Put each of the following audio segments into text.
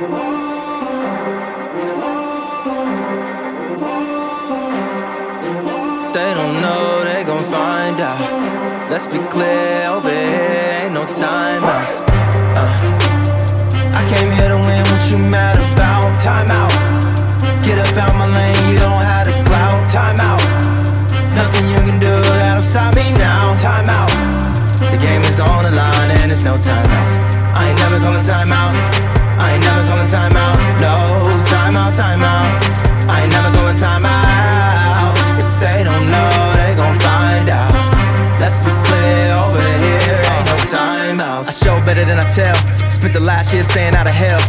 They don't know, they gon' find out. Let's be clear, over here ain't no timeouts. Uh, I came here to win, what you mad about? Timeout. Get up out my lane, you don't have to clout. Timeout. Nothing you can do that'll stop me now. Timeout. The game is on the line and it's no time timeouts. I ain't never calling timeout. I ain't never calling timeout. No timeout, timeout. I ain't never calling timeout. If they don't know, they gon' find out. Let's be clear over here, ain't no timeouts. I show better than I tell. Spent the last year staying out of hell.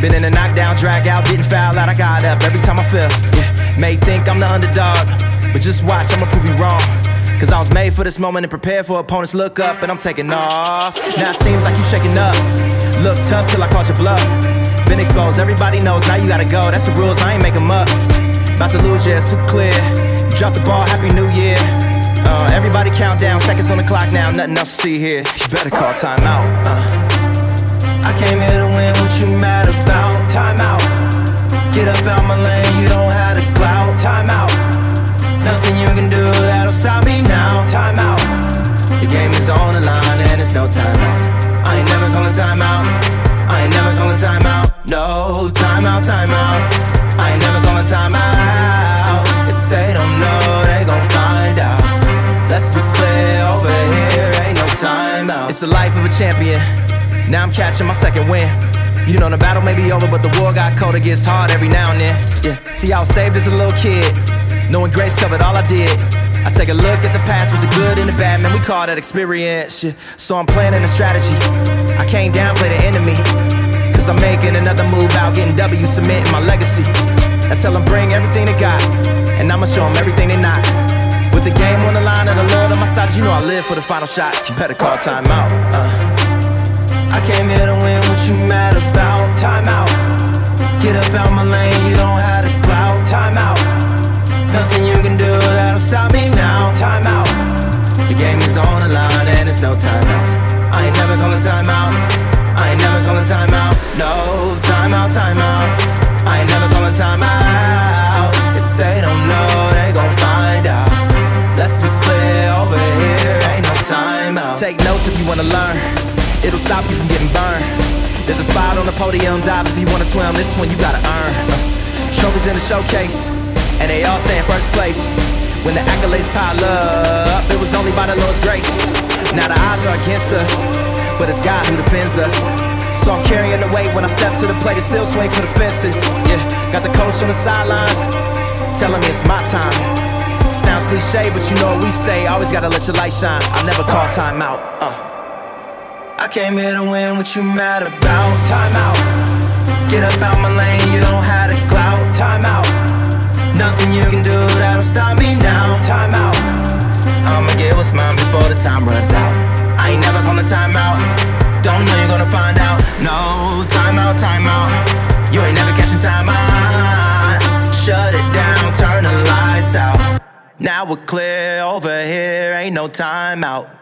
Been in a knockdown, drag out, getting fouled out. I got up every time I fell. Yeah, may think I'm the underdog, but just watch, I'ma prove you wrong. Cause I was made for this moment and prepared for opponents look up and I'm taking off. Now it seems like you shaking up. Look tough till I caught your bluff. Been exposed, everybody knows, now you gotta go. That's the rules, I ain't make 'em up. About to lose, yeah, it's too clear. Dropped the ball, happy new year. Uh, everybody count down, seconds on the clock now, nothing else to see here. You better call timeout. Uh. I came here to win, what you mad about? Timeout. Get up out my lane, you don't have to clout. Timeout. Nothing you can do that'll stop me now. Timeout. The game is on the line and it's no timeouts. I ain't never calling timeout. I ain't never calling timeout. No timeout, timeout. I ain't never calling. If they don't know, they gon' find out. Let's be clear over here, ain't no timeout. It's the life of a champion. Now I'm catching my second win. You know the battle may be over, but the war got cold. It gets hard every now and then. Yeah, see, I was saved as a little kid, knowing grace covered all I did. I take a look at the past with the good and the bad, man. We call that experience. Yeah. So I'm planning a strategy. I came down, play the enemy. Cause I'm making another move out, getting W, cementing my legacy. I tell them bring everything they got, and I'ma show them everything they not. With the game on the line and the Lord on my side, you know I live for the final shot. You better call timeout. Uh. I came here to win, what you mad about? Timeout. Get up out my lane, you don't have no timeouts. I ain't never calling timeout. I ain't never calling timeout. No timeout, timeout. I ain't never calling timeout. If they don't know, they gon' find out. Let's be clear over here, ain't no timeout. Take notes if you wanna learn. It'll stop you from getting burned. There's a spot on the podium, dive if you wanna swim. This one you gotta earn. Uh, trophies in the showcase, and they all saying first place. When the accolades pile up, it was only by the Lord's grace. Now the odds are against us, but it's God who defends us. So I'm carrying the weight when I step to the plate it still swing for the fences. Yeah, got the coach on the sidelines, telling me it's my time. Sounds cliche, but you know what we say. Always gotta let your light shine. I never call time out. Uh. I came here to win, what you mad about? Timeout. Get up out my lane, you don't have to clout. Timeout. Nothing you can do find out. No, timeout, timeout. You ain't never catching timeout. Shut it down, turn the lights out. Now we're clear over here, ain't no timeout.